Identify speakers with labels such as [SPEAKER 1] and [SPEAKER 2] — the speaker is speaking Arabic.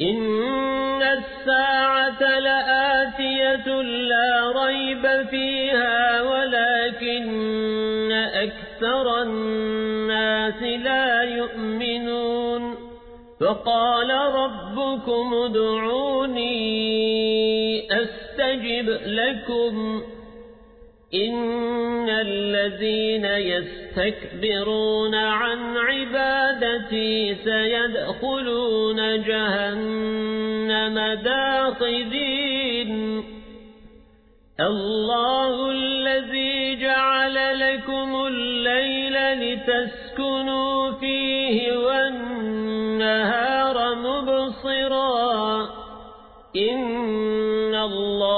[SPEAKER 1] إن الساعة لآتية لا ريب فيها ولكن أكثر الناس لا يؤمنون فقال ربكم ادعوني أستجب لكم إن الذين يستكبرون عن عبادتي سيدخلون جهنم داخدين الله الذي جعل لكم الليل لتسكنوا فيه والنهار مبصرا إن الله